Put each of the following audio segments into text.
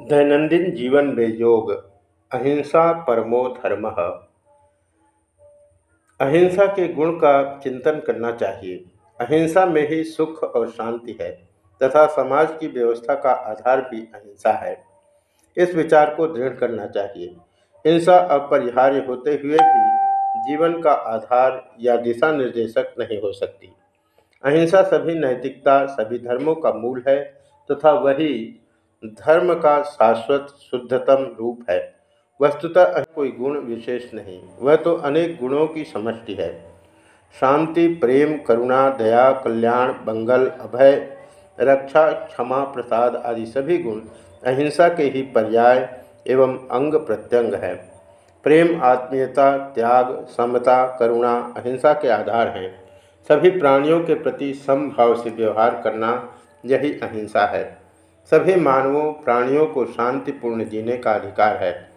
दैनंदिन जीवन में योग, अहिंसा परमो धर्म। अहिंसा के गुण का चिंतन करना चाहिए। अहिंसा में ही सुख और शांति है, तथा समाज की व्यवस्था का आधार भी अहिंसा है। इस विचार को दृढ़ करना चाहिए। हिंसा अपरिहार्य होते हुए भी जीवन का आधार या दिशा निर्देशक नहीं हो सकती। अहिंसा सभी नैतिकता, सभी धर्मों का मूल है, तथा वही धर्म का शाश्वत शुद्धतम रूप है। वस्तुतः कोई गुण विशेष नहीं, वह तो अनेक गुणों की समष्टि है। शांति, प्रेम, करुणा, दया, कल्याण, मंगल, अभय, रक्षा, क्षमा, प्रसाद आदि सभी गुण अहिंसा के ही पर्याय एवं अंग प्रत्यंग है। प्रेम, आत्मीयता, त्याग, समता, करुणा, अहिंसा के आधार हैं। सभी प्राणियों के प्रति समभाव से व्यवहार करना यही अहिंसा है। सभी मानवों, प्राणियों को शांतिपूर्ण जीने का अधिकार है।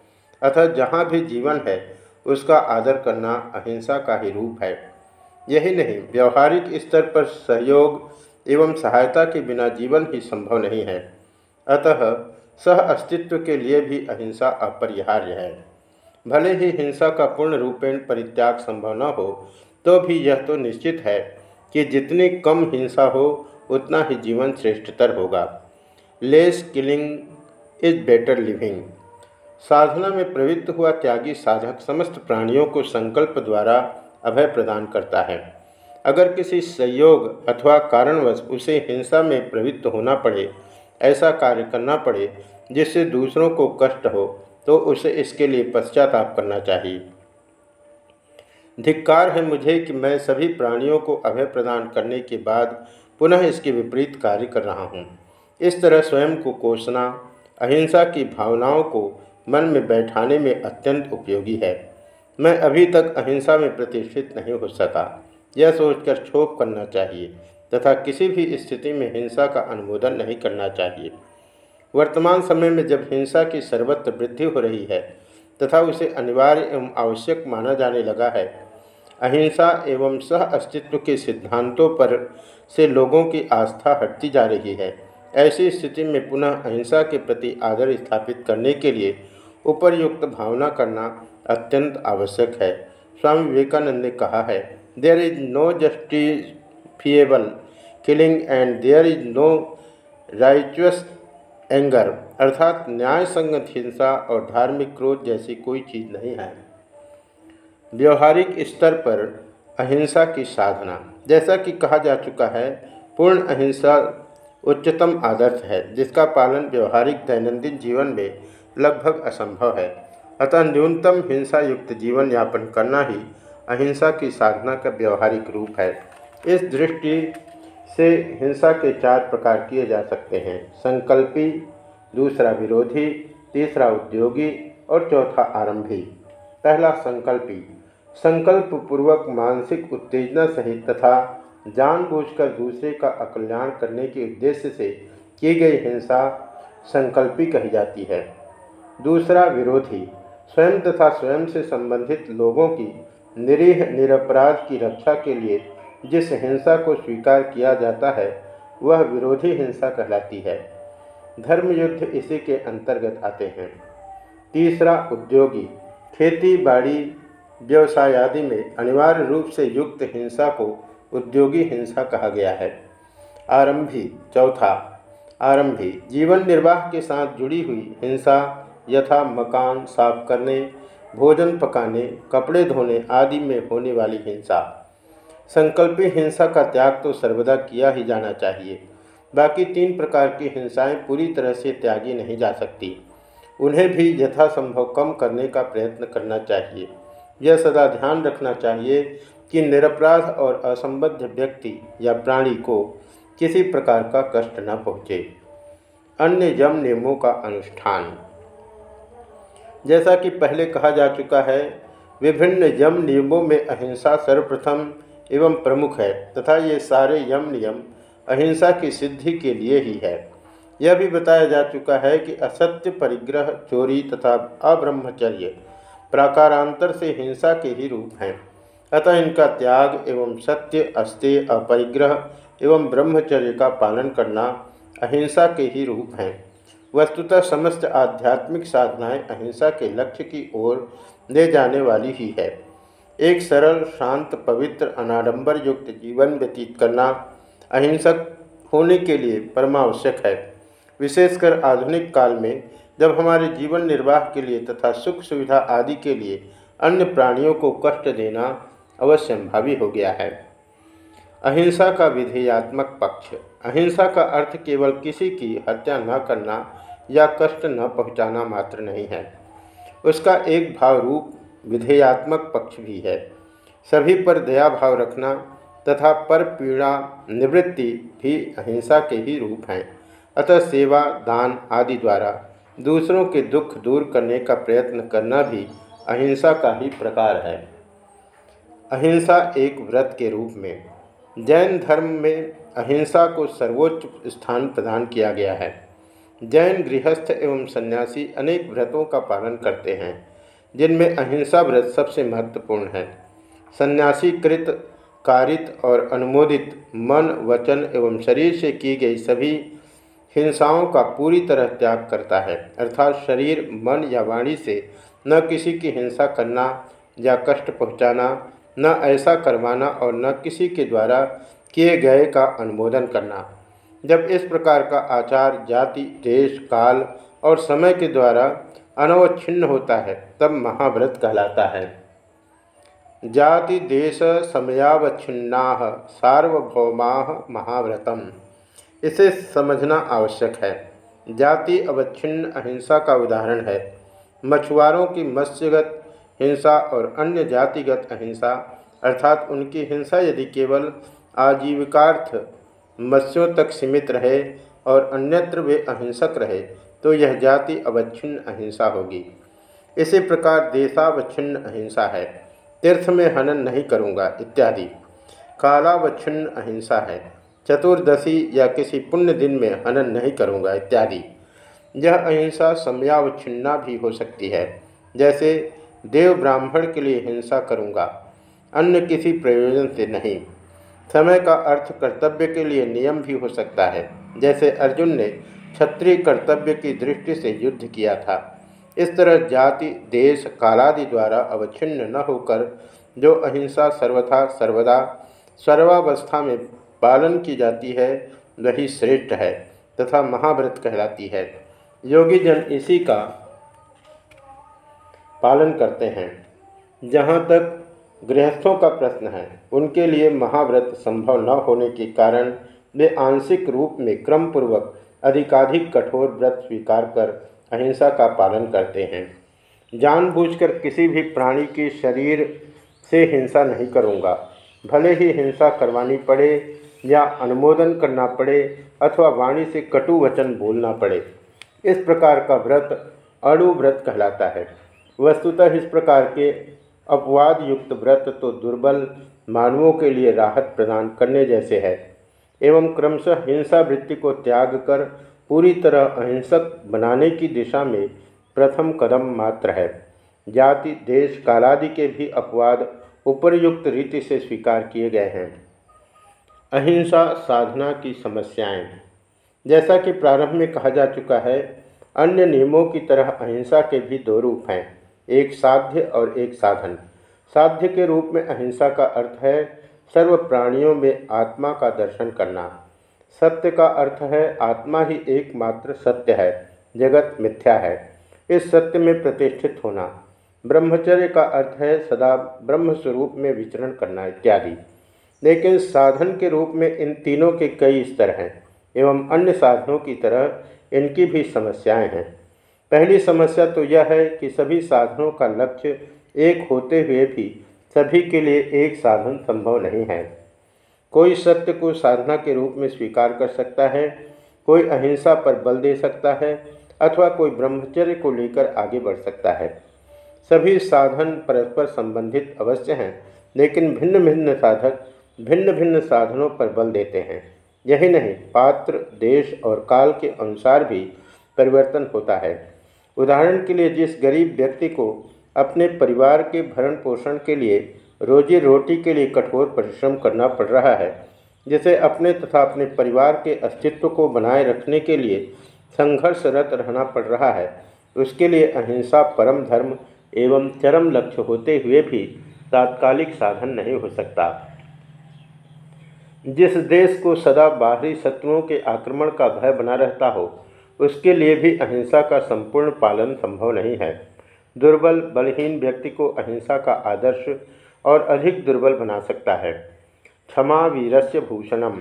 अतः जहाँ भी जीवन है, उसका आदर करना अहिंसा का ही रूप है। यही नहीं, व्यवहारिक स्तर पर सहयोग एवं सहायता के बिना जीवन ही संभव नहीं है। अतः सह अस्तित्व के लिए भी अहिंसा अपरिहार्य है। भले ही हिंसा का पूर्ण रूपेण परित्याग संभव न हो तो भी यह तो निश्चित है कि जितनी कम हिंसा हो, उतना ही जीवन श्रेष्ठतर होगा। Less killing is better living. साधना में प्रवृत्त हुआ त्यागी साधक समस्त प्राणियों को संकल्प द्वारा अभय प्रदान करता है। अगर किसी संयोग अथवा कारणवश उसे हिंसा में प्रवृत्त होना पड़े, ऐसा कार्य करना पड़े, जिससे दूसरों को कष्ट हो तो उसे इसके लिए पश्चाताप करना चाहिए। धिक्कार है मुझे कि मैं सभी प्राणियों को अभय प्रदान करने के बाद पुनः इसके विपरीत कार्य कर रहा हूँ। इस तरह स्वयं को कोसना, अहिंसा की भावनाओं को मन में बैठाने में अत्यंत उपयोगी है। मैं अभी तक अहिंसा में प्रतिष्ठित नहीं हो सका। यह सोचकर क्षोभ करना चाहिए तथा किसी भी स्थिति में हिंसा का अनुमोदन नहीं करना चाहिए। वर्तमान समय में जब हिंसा की सर्वत्र वृद्धि हो रही है तथा उसे अनिवार्य एवं आवश्यक माना जाने लगा है, अहिंसा एवं सह अस्तित्व के सिद्धांतों पर से लोगों की आस्था हटती जा रही है। ऐसी स्थिति में पुनः अहिंसा के प्रति आदर स्थापित करने के लिए उपरयुक्त भावना करना अत्यंत आवश्यक है। स्वामी विवेकानंद ने कहा है there is no justifiable killing and there is no righteous anger अर्थात न्याय संगत हिंसा और धार्मिक क्रोध जैसी कोई चीज़ नहीं है। व्यवहारिक स्तर पर अहिंसा की साधना। जैसा कि कहा जा चुका है, पूर्ण अहिंसा उच्चतम आदर्श है, जिसका पालन व्यवहारिक दैनंदिन जीवन में लगभग असंभव है। अतः न्यूनतम हिंसा युक्त जीवन यापन करना ही अहिंसा की साधना का व्यवहारिक रूप है। इस दृष्टि से हिंसा के चार प्रकार किए जा सकते हैं। संकल्पी, दूसरा विरोधी, तीसरा उद्योगी और चौथा आरंभी। पहला संकल्पी संकल्प पूर्वक मानसिक उत्तेजना सहित तथा जानबूझकर दूसरे का अकल्याण करने के उद्देश्य से की गई हिंसा संकल्पी कही जाती है। दूसरा विरोधी, स्वयं तथा स्वयं से संबंधित लोगों की निरीह, निरपराध की रक्षा के लिए जिस हिंसा को स्वीकार किया जाता है, वह विरोधी हिंसा कहलाती है। धर्म युद्ध इसी के अंतर्गत आते हैं। तीसरा उद्योगी, खेती बाड़ी, व्यवसाय आदि में अनिवार्य रूप से युक्त हिंसा को उद्योगी हिंसा कहा गया है। आरंभी, चौथा। आरंभी, जीवन निर्वाह के साथ जुड़ी हुई हिंसा, यथा मकान साफ़ करने, भोजन पकाने, कपड़े धोने आदि में होने वाली हिंसा। संकल्पी हिंसा का त्याग तो सर्वदा किया ही जाना चाहिए। बाकी तीन प्रकार की हिंसाएँ पूरी तरह से त्यागी नहीं जा सकती। उन्हें भी यथासंभव कम करने का प्रयत्न करना चाहिए। यह सदा ध्यान रखना चाहिए कि निरपराध और असंबद्ध व्यक्ति या प्राणी को किसी प्रकार का कष्ट न पहुँचे। अन्य यम नियमों का अनुष्ठान। जैसा कि पहले कहा जा चुका है, विभिन्न यम नियमों में अहिंसा सर्वप्रथम एवं प्रमुख है, तथा ये सारे यम नियम अहिंसा की सिद्धि के लिए ही है। यह भी बताया जा चुका है कि असत्य, परिग्रह, चोरी तथा अब्रह्मचर्य प्राकारांतर से हिंसा के ही रूप हैं। अतः इनका त्याग एवं सत्य अस्त्य अपरिग्रह एवं ब्रह्मचर्य का पालन करना अहिंसा के ही रूप हैं। वस्तुतः समस्त आध्यात्मिक साधनाएँ अहिंसा के लक्ष्य की ओर ले जाने वाली ही है। एक सरल, शांत, पवित्र, अनाडंबर युक्त जीवन व्यतीत करना अहिंसक होने के लिए परमावश्यक है। विशेषकर आधुनिक काल में जब हमारे जीवन निर्वाह के लिए तथा सुख सुविधा आदि के लिए अन्य प्राणियों को कष्ट देना अवश्यंभावी हो गया है। अहिंसा का विधेयात्मक पक्ष। अहिंसा का अर्थ केवल किसी की हत्या न करना या कष्ट न पहुंचाना मात्र नहीं है। उसका एक भाव रूप विधेयात्मक पक्ष भी है। सभी पर दया भाव रखना तथा पर पीड़ा, निवृत्ति भी अहिंसा के ही रूप हैं। अतः सेवा, दान आदि द्वारा दूसरों के दुख दूर करने का प्रयत्न करना भी अहिंसा का ही प्रकार है। अहिंसा एक व्रत के रूप में। जैन धर्म में अहिंसा को सर्वोच्च स्थान प्रदान किया गया है। जैन गृहस्थ एवं सन्यासी अनेक व्रतों का पालन करते हैं, जिनमें अहिंसा व्रत सबसे महत्वपूर्ण है। सन्यासी कृत कारित और अनुमोदित मन, वचन एवं शरीर से की गई सभी हिंसाओं का पूरी तरह त्याग करता है। अर्थात शरीर, मन या वाणी से न किसी की हिंसा करना या कष्ट पहुँचाना न ऐसा करवाना और न किसी के द्वारा किए गए का अनुमोदन करना। जब इस प्रकार का आचार जाति, देश, काल और समय के द्वारा अनवच्छिन्न होता है, तब महाव्रत कहलाता है। जाति, देश, समयावच्छिन्ना सार्वभौमा महाव्रतम। इसे समझना आवश्यक है। जाति अवच्छिन्न अहिंसा का उदाहरण है। मछुआरों की मत्स्यगत हिंसा और अन्य जातिगत अहिंसा, अर्थात उनकी हिंसा यदि केवल आजीविकार्थ मत्स्यों तक सीमित रहे और अन्यत्र वे अहिंसक रहे तो यह जाति अवच्छिन्न अहिंसा होगी। इसी प्रकार देशावच्छिन्न अहिंसा है। तीर्थ में हनन नहीं करूँगा, इत्यादि। कालावच्छिन्न अहिंसा है। चतुर्दशी या किसी पुण्य दिन में हनन नहीं करूँगा, इत्यादि। यह अहिंसा समयावच्छिन्ना भी हो सकती है। जैसे देव ब्राह्मण के लिए हिंसा करूँगा, अन्य किसी प्रयोजन से नहीं। समय का अर्थ कर्तव्य के लिए नियम भी हो सकता है, जैसे अर्जुन ने क्षत्रिय कर्तव्य की दृष्टि से युद्ध किया था। इस तरह जाति, देश, कालादि द्वारा अवच्छिन्न न होकर, जो अहिंसा सर्वथा, सर्वदा, सर्वावस्था में पालन की जाती है, वही श्रेष्ठ है, तथा महाव्रत कहलाती है। योगी जन इसी का पालन करते हैं। जहाँ तक गृहस्थों का प्रश्न है, उनके लिए महाव्रत संभव न होने के कारण वे आंशिक रूप में क्रम पूर्वक अधिकाधिक कठोर व्रत स्वीकार कर अहिंसा का पालन करते हैं। जानबूझकर किसी भी प्राणी के शरीर से हिंसा नहीं करूँगा। भले ही हिंसा करवानी पड़े या अनुमोदन करना पड़े अथवा वाणी से कटु वचन बोलना पड़े, इस प्रकार का व्रत अणु व्रत कहलाता है। वस्तुतः इस प्रकार के अपवाद युक्त व्रत तो दुर्बल मानवों के लिए राहत प्रदान करने जैसे है, एवं क्रमशः हिंसा वृत्ति को त्याग कर पूरी तरह अहिंसक बनाने की दिशा में प्रथम कदम मात्र है। जाति, देश, कालादि के भी अपवाद उपरयुक्त रीति से स्वीकार किए गए हैं। अहिंसा साधना की समस्याएँ। जैसा कि प्रारंभ में कहा जा चुका है, अन्य नियमों की तरह अहिंसा के भी दो रूप हैं। एक साध्य और एक साधन। साध्य के रूप में अहिंसा का अर्थ है सर्व प्राणियों में आत्मा का दर्शन करना। सत्य का अर्थ है आत्मा ही एकमात्र सत्य है, जगत मिथ्या है। इस सत्य में प्रतिष्ठित होना। ब्रह्मचर्य का अर्थ है सदा ब्रह्म स्वरूप में विचरण करना इत्यादि। लेकिन साधन के रूप में इन तीनों के कई स्तर हैं, एवं अन्य साधनों की तरह इनकी भी समस्याएँ हैं। पहली समस्या तो यह है कि सभी साधनों का लक्ष्य एक होते हुए भी सभी के लिए एक साधन संभव नहीं है। कोई सत्य को साधना के रूप में स्वीकार कर सकता है, कोई अहिंसा पर बल दे सकता है, अथवा कोई ब्रह्मचर्य को लेकर आगे बढ़ सकता है। सभी साधन परस्पर संबंधित अवश्य हैं, लेकिन भिन्न भिन्न साधक भिन्न भिन्न साधनों पर बल देते हैं। यही नहीं, पात्र, देश और काल के अनुसार भी परिवर्तन होता है। उदाहरण के लिए जिस गरीब व्यक्ति को अपने परिवार के भरण पोषण के लिए रोजी रोटी के लिए कठोर परिश्रम करना पड़ रहा है, जिसे अपने तथा अपने परिवार के अस्तित्व को बनाए रखने के लिए संघर्षरत रहना पड़ रहा है, उसके लिए अहिंसा परम धर्म एवं चरम लक्ष्य होते हुए भी तात्कालिक साधन नहीं हो सकता। जिस देश को सदा बाहरी शत्रुओं के आक्रमण का भय बना रहता हो उसके लिए भी अहिंसा का संपूर्ण पालन संभव नहीं है। दुर्बल, बलहीन व्यक्ति को अहिंसा का आदर्श और अधिक दुर्बल बना सकता है। क्षमा वीरस्य भूषणम।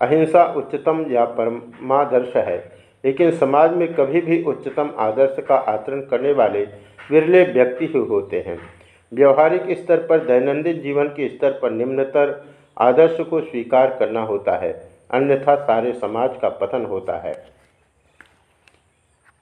अहिंसा उच्चतम या परमादर्श है, लेकिन समाज में कभी भी उच्चतम आदर्श का आचरण करने वाले विरले व्यक्ति ही होते हैं। व्यवहारिक स्तर पर, दैनंदिन जीवन के स्तर पर निम्नतर आदर्श को स्वीकार करना होता है, अन्यथा सारे समाज का पतन होता है।